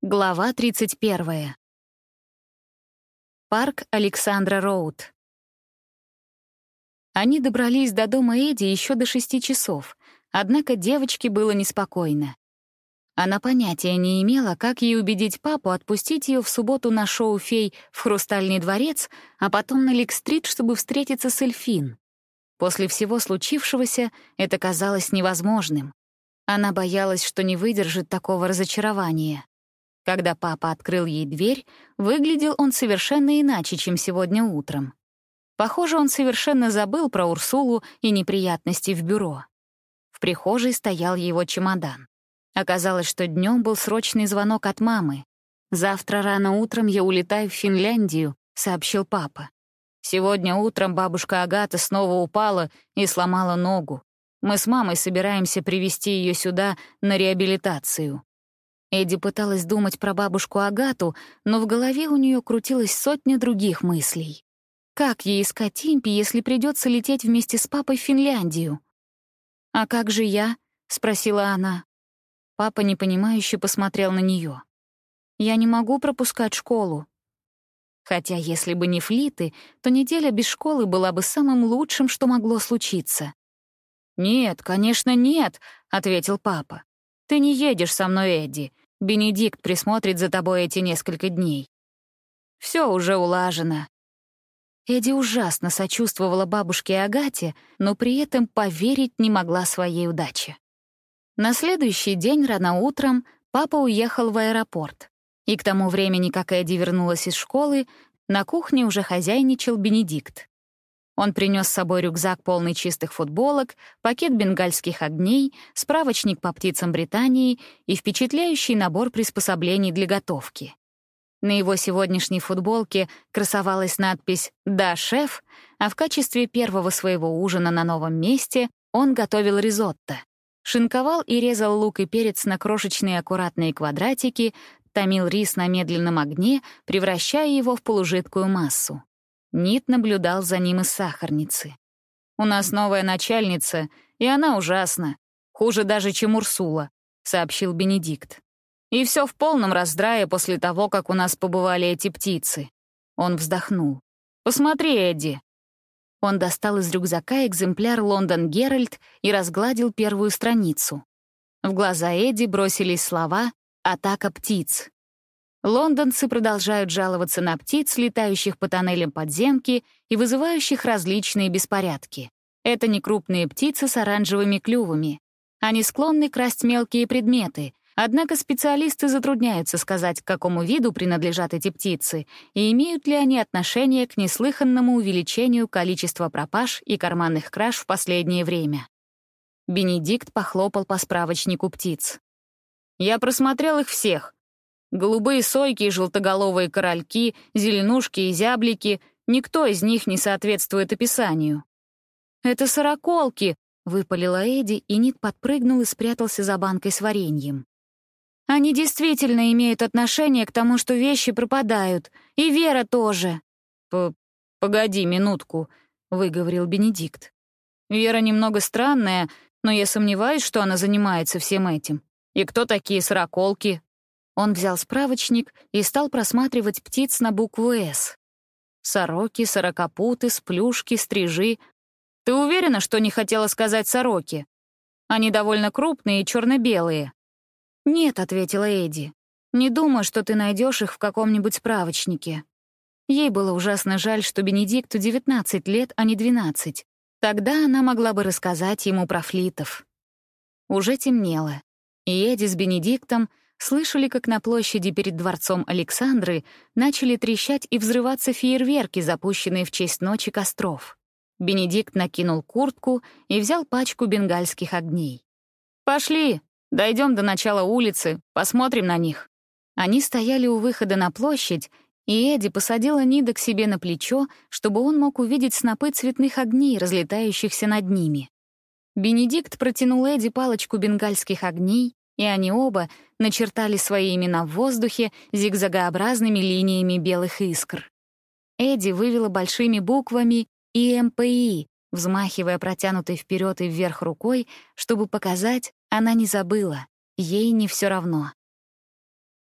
Глава 31. Парк Александра Роуд. Они добрались до дома Эдди еще до шести часов, однако девочке было неспокойно. Она понятия не имела, как ей убедить папу отпустить ее в субботу на шоу «Фей» в Хрустальный дворец, а потом на Лик-стрит, чтобы встретиться с Эльфин. После всего случившегося это казалось невозможным. Она боялась, что не выдержит такого разочарования. Когда папа открыл ей дверь, выглядел он совершенно иначе, чем сегодня утром. Похоже, он совершенно забыл про Урсулу и неприятности в бюро. В прихожей стоял его чемодан. Оказалось, что днем был срочный звонок от мамы. «Завтра рано утром я улетаю в Финляндию», — сообщил папа. «Сегодня утром бабушка Агата снова упала и сломала ногу. Мы с мамой собираемся привести ее сюда на реабилитацию. Эдди пыталась думать про бабушку Агату, но в голове у нее крутилась сотня других мыслей. Как ей искать Импи, если придется лететь вместе с папой в Финляндию? «А как же я?» — спросила она. Папа непонимающе посмотрел на нее. «Я не могу пропускать школу». Хотя если бы не флиты, то неделя без школы была бы самым лучшим, что могло случиться. «Нет, конечно, нет», — ответил папа. «Ты не едешь со мной, Эдди. Бенедикт присмотрит за тобой эти несколько дней. Все уже улажено». Эдди ужасно сочувствовала бабушке Агате, но при этом поверить не могла своей удаче. На следующий день рано утром папа уехал в аэропорт. И к тому времени, как Эдди вернулась из школы, на кухне уже хозяйничал Бенедикт. Он принес с собой рюкзак, полный чистых футболок, пакет бенгальских огней, справочник по птицам Британии и впечатляющий набор приспособлений для готовки. На его сегодняшней футболке красовалась надпись «Да, шеф», а в качестве первого своего ужина на новом месте он готовил ризотто. Шинковал и резал лук и перец на крошечные аккуратные квадратики, томил рис на медленном огне, превращая его в полужидкую массу. Нит наблюдал за ним из сахарницы. «У нас новая начальница, и она ужасна. Хуже даже, чем Урсула», — сообщил Бенедикт. «И все в полном раздрае после того, как у нас побывали эти птицы». Он вздохнул. «Посмотри, Эдди». Он достал из рюкзака экземпляр «Лондон Геральт» и разгладил первую страницу. В глаза Эдди бросились слова «Атака птиц». Лондонцы продолжают жаловаться на птиц, летающих по тоннелям подземки и вызывающих различные беспорядки. Это не крупные птицы с оранжевыми клювами. Они склонны красть мелкие предметы, однако специалисты затрудняются сказать, к какому виду принадлежат эти птицы и имеют ли они отношение к неслыханному увеличению количества пропаж и карманных краж в последнее время. Бенедикт похлопал по справочнику птиц. «Я просмотрел их всех. Голубые сойки и желтоголовые корольки, зеленушки и зяблики — никто из них не соответствует описанию. «Это сороколки!» — выпалила Эдди, и Ник подпрыгнул и спрятался за банкой с вареньем. «Они действительно имеют отношение к тому, что вещи пропадают. И Вера тоже». П «Погоди минутку», — выговорил Бенедикт. «Вера немного странная, но я сомневаюсь, что она занимается всем этим. И кто такие сороколки?» Он взял справочник и стал просматривать птиц на букву «С». Сороки, сорокопуты, сплюшки, стрижи. Ты уверена, что не хотела сказать сороки? Они довольно крупные и черно-белые. «Нет», — ответила Эдди. «Не думаю, что ты найдешь их в каком-нибудь справочнике». Ей было ужасно жаль, что Бенедикту 19 лет, а не 12. Тогда она могла бы рассказать ему про флитов. Уже темнело, и Эдди с Бенедиктом слышали, как на площади перед дворцом Александры начали трещать и взрываться фейерверки, запущенные в честь ночи костров. Бенедикт накинул куртку и взял пачку бенгальских огней. «Пошли, дойдем до начала улицы, посмотрим на них». Они стояли у выхода на площадь, и Эдди посадила Нида к себе на плечо, чтобы он мог увидеть снопы цветных огней, разлетающихся над ними. Бенедикт протянул Эдди палочку бенгальских огней, и они оба начертали свои имена в воздухе зигзагообразными линиями белых искр. Эдди вывела большими буквами «ИМПИ», взмахивая протянутой вперед и вверх рукой, чтобы показать, она не забыла, ей не все равно.